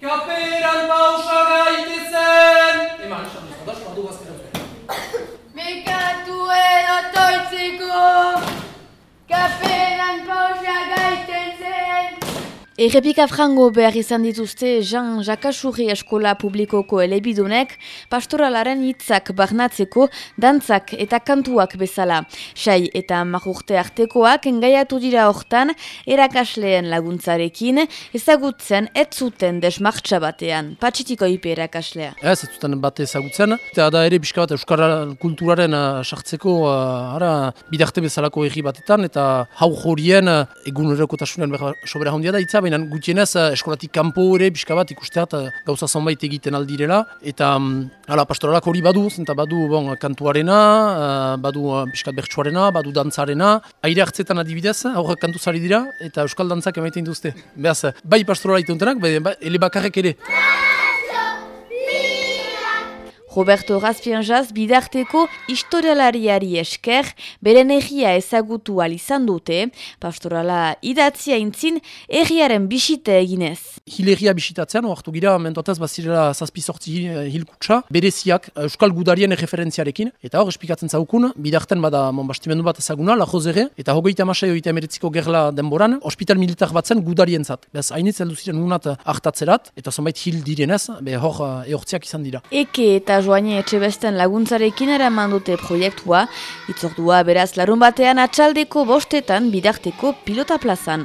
곁배 Errepika frango behar izan dituzte Jean Jakasurri Eskola Publikoko elebidunek pastoralaren hitzak barnatzeko dantzak eta kantuak bezala. Sai eta marurte artekoak engaiatu dira hortan erakasleen laguntzarekin ezagutzen ez zuten desmartxa batean. Patxitiko ipe erakaslea. Ez, ez zuten bat ezagutzen. Eta da ere pixka Euskara kulturaren uh, sartzeko uh, ara, bidarte bezalako erri batetan eta hau jorien uh, egunerokotasunean behar sobera handia da itza, baina gutienez uh, eskolatik kanpo ere pixka bat ikusteat gauza zonbait egiten aldirela. Eta um, ala, pastoralak hori badu, eta badu bon, kantuarena, uh, badu uh, pixkat bertsuarena, badu dantzarena. Aire hartzetan adibidez, aurrak kantuzari dira, eta euskal dantzak emaiten dituzte. Beaz, bai pastorala ituntenak, bai, bai, ele bakarrek ere. Roberto Razpianjaz bidarteko historialariari esker beren egia ezagutu izan dute, pastorala idatzia intzin erriaren bisite eginez. Hileria bisitatzean, oartu gira, mentoatez bazirela zazpi sortzi hilkutsa, bereziak Euskal Gudarien referentziarekin, eta hor espikatzen zaukun, bidarten bada mon bastimendu bat ezaguna, la jozere, eta hogeita amasai hogeita emeretziko gerla denboran, ospital militar batzen Gudarien zat. Bez, hainitz heldu ziren unat hartatzerat, eta zonbait hil direnez, be hor ehortziak izan dira. Eke eta joanie etxe besten laguntzarekin eraman dute proiektua, itzordua beraz larun batean atxaldeko bostetan bidarteko pilota plazan.